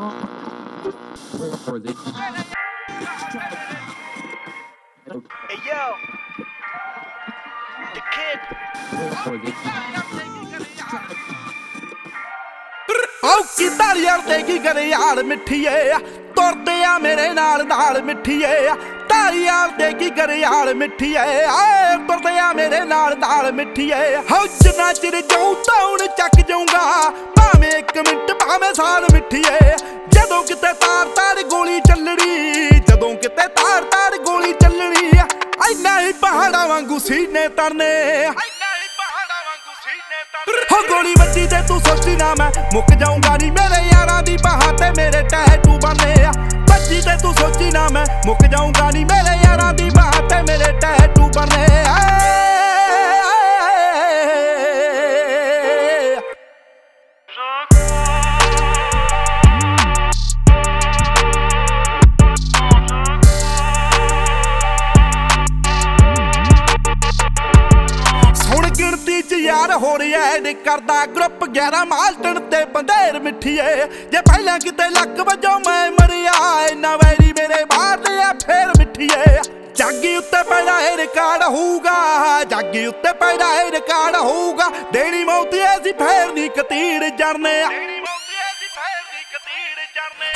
Hey yo, the kid. ਆਉ ਕਿਦਾਂ ਯਾਰ ਤੇ ਕੀ ਕਰੇ ਯਾਰ ਮਿੱਠੀਏ ਤੁਰਦੇ ਆ ਮੇਰੇ ਨਾਲ ਨਾਲ ਮਿੱਠੀਏ ਤਾਰੀ ਯਾਰ ਤੇ ਕੀ ਕਰੇ ਯਾਰ ਮਿੱਠੀਏ ਆਏ ਤੁਰਦੇ ਆ ਮੇਰੇ ਨਾਲ ਨਾਲ ਮਿੱਠੀਏ ਹਉ ਜਿੰਨਾ ਚਿਰ ਜਾਉ ਤਾਉਣ ਚੱਕ ਜਾਊਗਾ ਭਾਵੇਂ ਇੱਕ ਮਿੰਟ ਭਾਵੇਂ ਸਾਲ ਮਿੱਠੀਏ ਜਦੋਂ ਕਿਤੇ ਤਾਰ ਤਾਰ ਗੋਲੀ ਚੱਲਣੀ, ਜਦੋਂ ਕਿਤੇ ਤਾਰ ਤਾਰ ਗੋਲੀ ਚੱਲਣੀ ਐਨਾ ਹੀ ਪਹਾੜਾਂ ਵਾਂਗੂ ਸੀਨੇ ਤਰਨੇ ਹੋ ਗੋਲੀ ਵੱਜੀ ਤੇ ਤੂੰ ਸੋਚੀ ਨਾ ਮੈਂ ਮੁੱਕ ਜਾਊਂਗਾ ਨਹੀਂ ਮੇਰੇ ਯਾਰਾਂ ਦੀ ਬਾਹਾਂ ਤੇ ਮੇਰੇ ਟੈਟੂ ਬਣੇ ਆ। ਵੱਜੀ ਤੇ ਤੂੰ ਸੋਚੀ ਨਾ ਮੈਂ ਮੁੱਕ ਜਾਊਂਗਾ ਨਹੀਂ ਮੇਰੇ ਯਾਰਾਂ ਦੀ ਬਾਹਾਂ ਤੇ ਮੇਰੇ ਟੈਟੂ ਬੰਨੇ ਏ ਕਰਦਾ ਗਰੁੱਪ 11 ਮਾਲਟਣ ਤੇ ਬੰਦੇਰ ਮਿੱਠੀਏ। ਜੇ ਪਹਿਲਾਂ ਕਿਤੇ ਲੱਕ ਵਜੋਂ ਮੈਂ ਮਰਿਆ ਇੰਨਾ ਵੈਰੀ ਮੇਰੇ ਮਾਰਦੇ ਆ ਫੇਰ ਮਿੱਠੀਏ। ਜਾਗੀ ਉੱਤੇ ਪੈਦਾ ਇਹ ਰਿਕਾਰਡ ਹੋਊਗਾ ਜਾਗੀ ਉੱਤੇ ਪੈਦਾ ਇਹ ਰਿਕਾਰਡ ਹੋਊਗਾ। ਦੇਣੀ ਮੌਤ ਐਸੀ ਫੇਰ ਨਹੀਂ ਕਤੀੜ ਜਰਨੇ ਆ।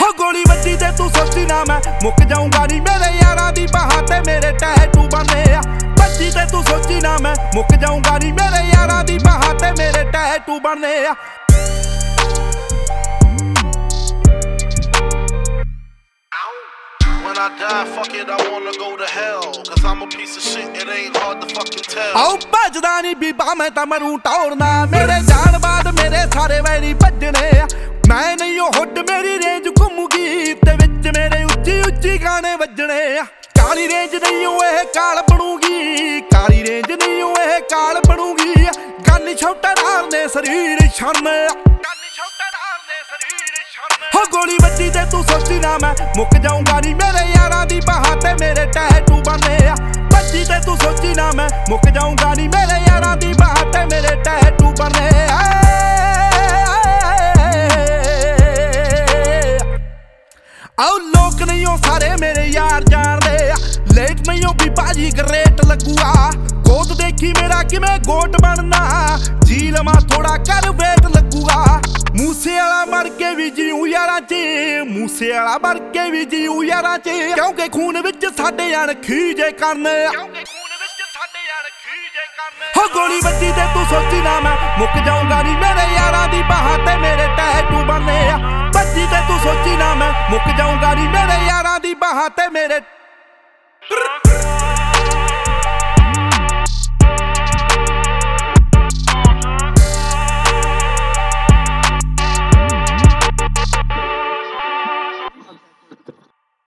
ਹੋ ਗੋਲੀ ਵੱਜੀ ਤੇ ਤੂੰ ਸੋਚੀ ਨਾ ਮੈਂ ਮੁੱਕ ਜਾਊਂਗਾ ਨਹੀਂ ਮੇਰੇ ਯਾਰਾਂ ਦੀ ਬਾਹਾਂ ਤੇ ਮੇਰੇ ਟੈਟੂ ਬਣੇ ਆ। ਵੱਜੀ ਤੇ ਤੂੰ ਸੋਚੀ ਨਾ ਮੈਂ ਮੁੱਕ ਜਾਊਂਗਾ ਨਹੀਂ ਮੇਰੇ ਯਾਰਾਂ ਦੀ ਬਾਹਾਂ ਤੇ ਮੇਰੇ ਟੈਟੂ ਬਣੇ ਆ। When I die, fuck it, I wanna go to hell. Cause I'm a piece of shit, it ain't hard to fucking tell. ਆਉ ਭੱਜਦਾ ਨਹੀਂ ਬੀਬਾ ਮੈਂ ਤਾਂ ਮਰੂ ਟੌਰਨਾ। ਮੇਰੇ ਜਾਨ ਬਾਦ ਮੇਰੇ ਸਾਰੇ ਵੈਰੀ ਭੱਜਣੇ ਆ। ਮੈਂ ਨਹੀਂ ਉਹ ਹੁੱਡ ਮੇਰੀ ਰੇਂਜ ਘੁੰਮੂਗੀ। ਤੇ ਵਿੱਚ ਮੇਰੇ ਉੱਚੀ ਉੱਚੀ ਗਾਣੇ ਵੱਜਣੇ ਆ। ਕਾਲੀ ਰੇਂਜ ਨਹੀਂ ਉਹ ਇਹ ਕਾਲ ਬਣੂਗੀ, ਕਾਲੀ ਰੇਂਜ ਨਹੀਂ ਉਹ ਇਹ ਕਾਲ ਬਣੂਗੀ। ਗੰਨ ਛੋਟਾ ਨਾਲ ਨੇ ਸਰੀਰ ਛਣ ਗੰਨ ਛੋਟਾ ਸਰੀਰ ਛਣ ਹੋ ਗੋਲੀ ਵੱਜੀ ਤੇ ਤੂੰ ਸੋਚੀ ਨਾ ਮੈਂ ਮੁੱਕ ਜਾਊਂਗਾ ਨਹੀਂ ਮੇਰੇ ਯਾਰਾਂ ਦੀ ਬਾਹਾਂ ਤੇ ਮੇਰੇ ਟੈਟੂ ਬਣੇ ਆ। ਵੱਜੀ ਤੇ ਤੂੰ ਸੋਚੀ ਨਾ ਮੈਂ ਮੁੱਕ ਜਾਊਂਗਾ ਨਹੀਂ ਮੇਰੇ ਯਾਰਾਂ ਦੀ ਬਾਹਾਂ ਤੇ ਮੇਰੇ ਟੈਟੂ ਬਣੇ ਆ। ਲੇਟ ਨਹੀਂ ਵੀ ਬਾਜੀ ਗ੍ਰੇਟ ਲੱਗੂਗਾ ਗੋਦ ਦੇਖੀ ਮੇਰਾ ਕਿਵੇਂ ਗੋਟ ਬਣਨਾ। ਜੀ ਲਵਾਂ ਥੋੜਾ ਕਰ ਵੇਟ ਲੱਗੂਗਾ ਮੂਸੇ ਵਾਲਾ ਮਰ ਕੇ ਵੀ ਜੀਉ ਯਾਰਾਂ 'ਚ। ਮੂਸੇ ਵਾਲਾ ਮਰ ਕੇ ਵੀ ਜੀਉ ਯਾਰਾਂ 'ਚ। ਕਿਉਂਕਿ ਖੂਨ ਵਿੱਚ ਸਾਡੇ ਅਣ ਖੀਜੇ ਕਰਨੇ। ਆ ਹੋ ਗੋਲੀ ਵੱਜੀ ਤੇ ਤੂੰ ਸੋਚੀ ਨਾ ਮੈਂ ਮੁੱਕ ਜਾਊਂਗਾ ਨਹੀਂ ਮੇਰੇ ਯਾਰਾਂ ਦੀ ਬਾਹਾਂ ਤੇ ਮੇਰੇ ਟੈਟੂ ਬਣੇ ਆ। ਵੱਜੀ ਤੇ ਤੂੰ ਸੋਚੀ ਨਾ ਮੈਂ ਮੁੱਕ ਜਾਊਂਗਾ ਨਹੀਂ ਮੇਰੇ ਯਾਰਾਂ ਦੀ ਬਾਹਾਂ ਤੇ ਮੇਰੇ